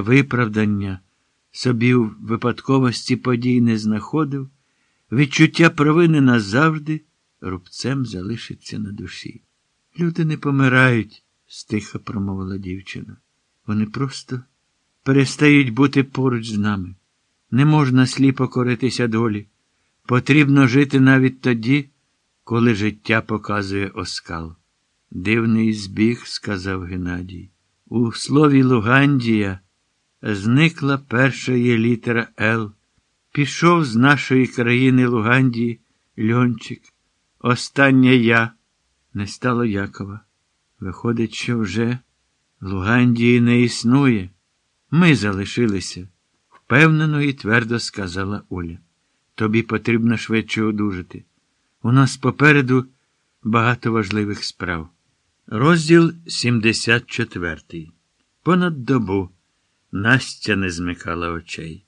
виправдання собі в випадковості подій не знаходив, відчуття провини назавжди рубцем залишиться на душі. Люди не помирають, стиха промовила дівчина. Вони просто перестають бути поруч з нами. Не можна сліпо коритися долі. Потрібно жити навіть тоді, коли життя показує оскал. Дивний збіг, сказав Геннадій. У слові Лугандія зникла перша її літера Л. Пішов з нашої країни Лугандії льончик. Останнє я не стало Якова. Виходить, що вже Лугандії не існує. Ми залишилися, впевнено і твердо сказала Оля. Тобі потрібно швидше одужати. У нас попереду багато важливих справ. Розділ 74. Понад добу Настя не змикала очей.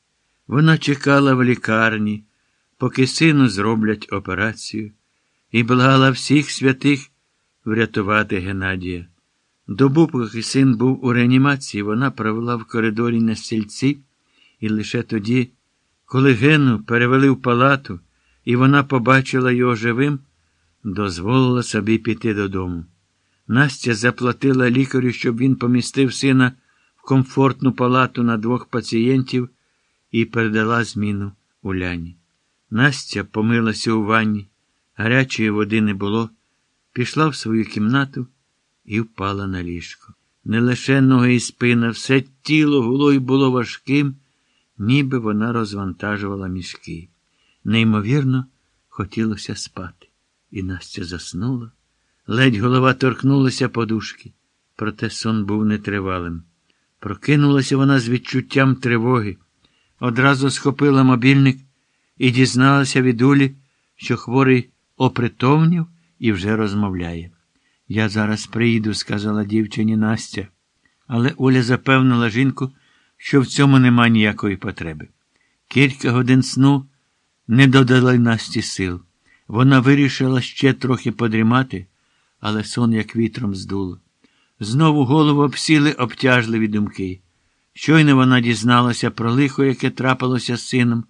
Вона чекала в лікарні, поки сину зроблять операцію, і благала всіх святих врятувати Геннадія. Добу, поки син був у реанімації, вона провела в коридорі на стільці, і лише тоді, коли Гену перевели в палату, і вона побачила його живим, дозволила собі піти додому. Настя заплатила лікарю, щоб він помістив сина комфортну палату на двох пацієнтів і передала зміну Уляні. Настя помилася у ванні, гарячої води не було, пішла в свою кімнату і впала на ліжко. Не лише ноги і спина, все тіло гуло й було важким, ніби вона розвантажувала мішки. Неймовірно, хотілося спати. І Настя заснула. Ледь голова торкнулася подушки, проте сон був нетривалим. Прокинулася вона з відчуттям тривоги, одразу схопила мобільник і дізналася від Улі, що хворий опритомнів і вже розмовляє. Я зараз приїду, сказала дівчині Настя, але Оля запевнила жінку, що в цьому нема ніякої потреби. Кілька годин сну не додали Насті сил. Вона вирішила ще трохи подрімати, але сон як вітром здуло. Знову голову обсіли обтяжливі думки. Щойно вона дізналася про лихо, яке трапилося з сином,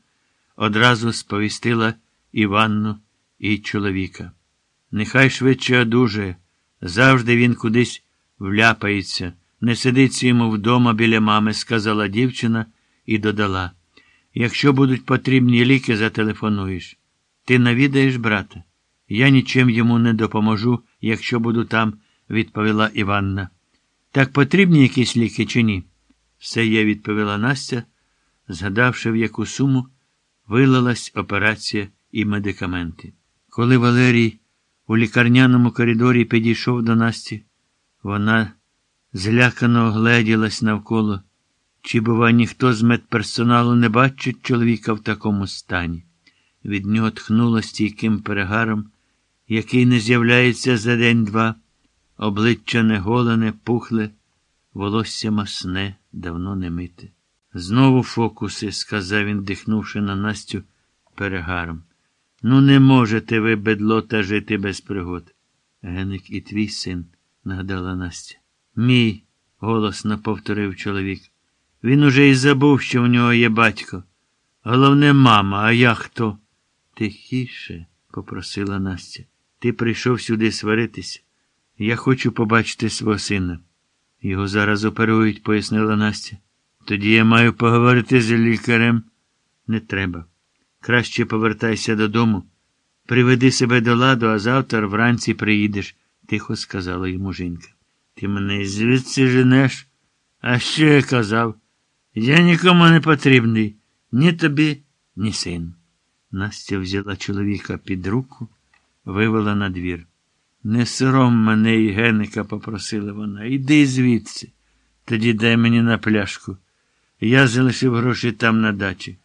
одразу сповістила Іванну і чоловіка. Нехай швидше одужає, завжди він кудись вляпається, не сидиться йому вдома біля мами, сказала дівчина і додала. Якщо будуть потрібні ліки, зателефонуєш. Ти навідаєш, брата? Я нічим йому не допоможу, якщо буду там, відповіла Іванна. Так потрібні якісь ліки чи ні? Все є, відповіла Настя, згадавши, в яку суму вилилась операція і медикаменти. Коли Валерій у лікарняному коридорі підійшов до Насті, вона злякано огледілась навколо. Чи, бува, ніхто з медперсоналу не бачить чоловіка в такому стані? Від нього тхнуло стійким перегаром, який не з'являється за день-два, обличчя неголене, пухле, волосся масне, давно не мите. Знову фокуси, сказав він, дихнувши на Настю перегаром. Ну, не можете ви, бедлота, жити без пригод. Геник і твій син, нагадала Настя. Мій, голосно повторив чоловік. Він уже й забув, що в нього є батько. Головне, мама, а я хто? Тихіше, попросила Настя. Ти прийшов сюди сваритися. Я хочу побачити свого сина. Його зараз оперують, пояснила Настя. Тоді я маю поговорити з лікарем. Не треба. Краще повертайся додому. Приведи себе до ладу, а завтра вранці приїдеш, тихо сказала йому жінка. Ти мене звідси женеш? А що я казав? Я нікому не потрібний, ні тобі, ні сину. Настя взяла чоловіка під руку, вивела на двір. Не сором мене і геника, попросила вона. Іди звідси. Тоді дай мені на пляшку. Я залишив гроші там на дачі.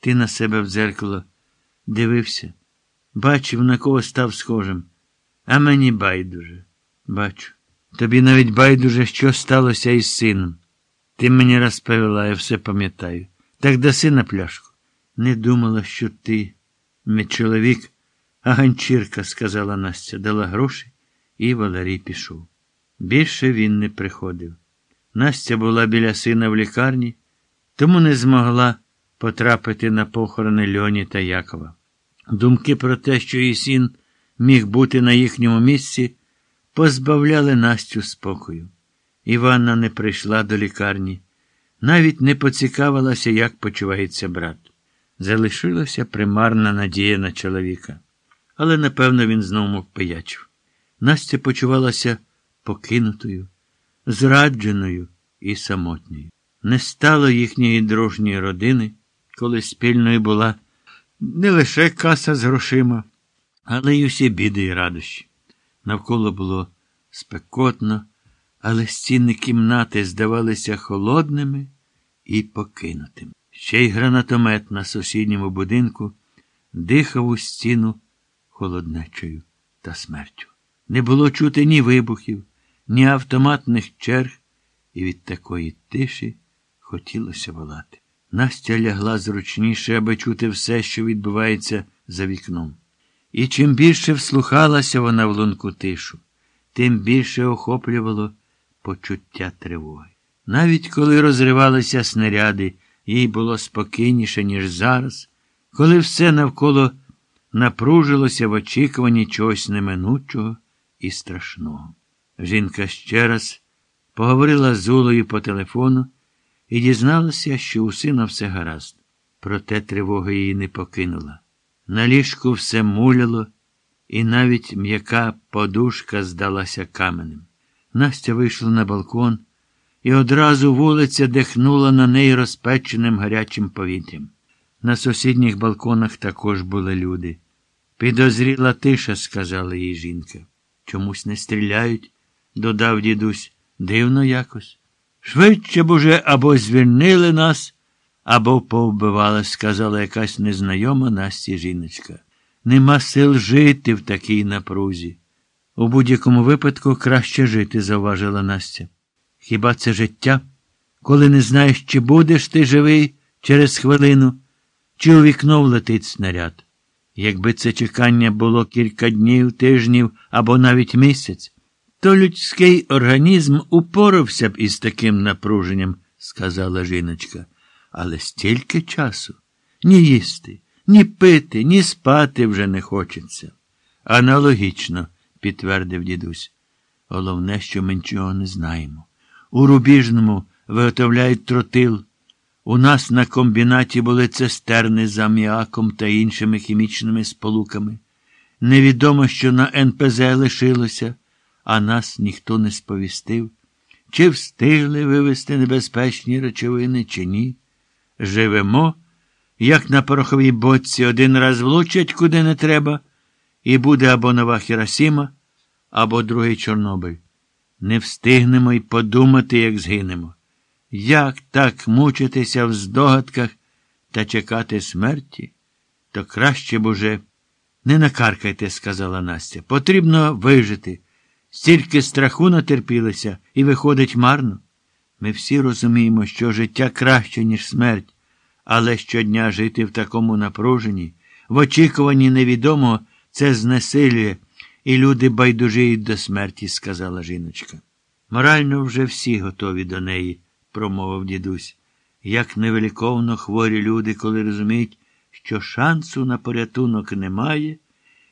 Ти на себе в дзеркало дивився. Бачив, на кого став схожим. А мені байдуже. Бачу. Тобі навіть байдуже, що сталося із сином. Ти мені розповіла, я все пам'ятаю. Так даси на пляшку. Не думала, що ти не чоловік, а ганчірка, сказала Настя, дала гроші, і Валерій пішов. Більше він не приходив. Настя була біля сина в лікарні, тому не змогла потрапити на похорони Льоні та Якова. Думки про те, що її син міг бути на їхньому місці, позбавляли Настю спокою. Іванна не прийшла до лікарні, навіть не поцікавилася, як почувається брат. Залишилася примарна надія на чоловіка. Але, напевно, він знову пиячив. Настя почувалася покинутою, зрадженою і самотньою. Не стало їхньої дружньої родини, коли спільною була не лише каса з грошима, але й усі біди і радощі. Навколо було спекотно, але стіни кімнати здавалися холодними і покинутими. Ще й гранатомет на сусідньому будинку дихав у стіну холоднечою та смертю. Не було чути ні вибухів, ні автоматних черг, і від такої тиші хотілося волати. Настя лягла зручніше, аби чути все, що відбувається за вікном. І чим більше вслухалася вона в лунку тишу, тим більше охоплювало почуття тривоги. Навіть коли розривалися снаряди, їй було спокійніше, ніж зараз, коли все навколо напружилося в очікуванні чогось неминучого і страшного. Жінка ще раз поговорила з Улою по телефону і дізналася, що у сина все гаразд. Проте тривога її не покинула. На ліжку все муляло, і навіть м'яка подушка здалася каменем. Настя вийшла на балкон, і одразу вулиця дихнула на неї розпеченим гарячим повітрям. На сусідніх балконах також були люди. Підозріла тиша, сказала їй жінка. Чомусь не стріляють, додав дідусь. Дивно якось. Швидше б уже або звільнили нас, або повбивали, сказала якась незнайома Насті жіночка. Нема сил жити в такій напрузі. У будь-якому випадку краще жити, зауважила Настя. Хіба це життя, коли не знаєш, чи будеш ти живий через хвилину, чи у вікно влетить снаряд? Якби це чекання було кілька днів, тижнів або навіть місяць, то людський організм упорався б із таким напруженням, сказала жіночка. Але стільки часу ні їсти, ні пити, ні спати вже не хочеться. Аналогічно, підтвердив дідусь. Головне, що ми нічого не знаємо. У Рубіжному виготовляють тротил. У нас на комбінаті були цистерни з аміаком та іншими хімічними сполуками. Невідомо, що на НПЗ лишилося, а нас ніхто не сповістив, чи встигли вивезти небезпечні речовини, чи ні. Живемо, як на пороховій боці, один раз влучать куди не треба, і буде або нова Хіросіма, або другий Чорнобиль. Не встигнемо й подумати, як згинемо. Як так мучитися в здогадках та чекати смерті, то краще б уже не накаркайте, сказала Настя. Потрібно вижити. Стільки страху натерпілися і виходить марно. Ми всі розуміємо, що життя краще, ніж смерть, але щодня жити в такому напруженні, в очікуванні невідомого, це знесилює, і люди байдужіють до смерті, сказала жіночка. Морально вже всі готові до неї промовив дідусь. Як невеликовно хворі люди, коли розуміють, що шансу на порятунок немає,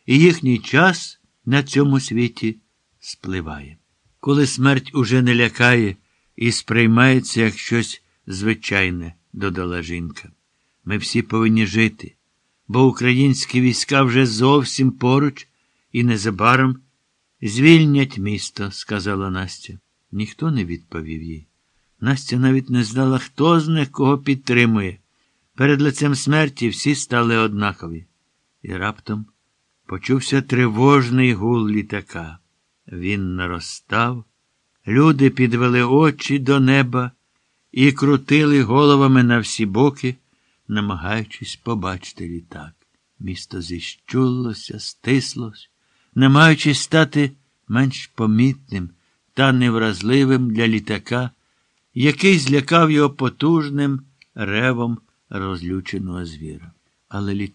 і їхній час на цьому світі спливає. Коли смерть уже не лякає і сприймається як щось звичайне, додала жінка. Ми всі повинні жити, бо українські війська вже зовсім поруч і незабаром звільнять місто, сказала Настя. Ніхто не відповів їй. Настя навіть не знала, хто з них кого підтримує. Перед лицем смерті всі стали однакові. І раптом почувся тривожний гул літака. Він наростав, люди підвели очі до неба і крутили головами на всі боки, намагаючись побачити літак. Місто зіщулося, стислось, намагаючись стати менш помітним та невразливим для літака який злякав його потужним ревом розлюченого звіра. Але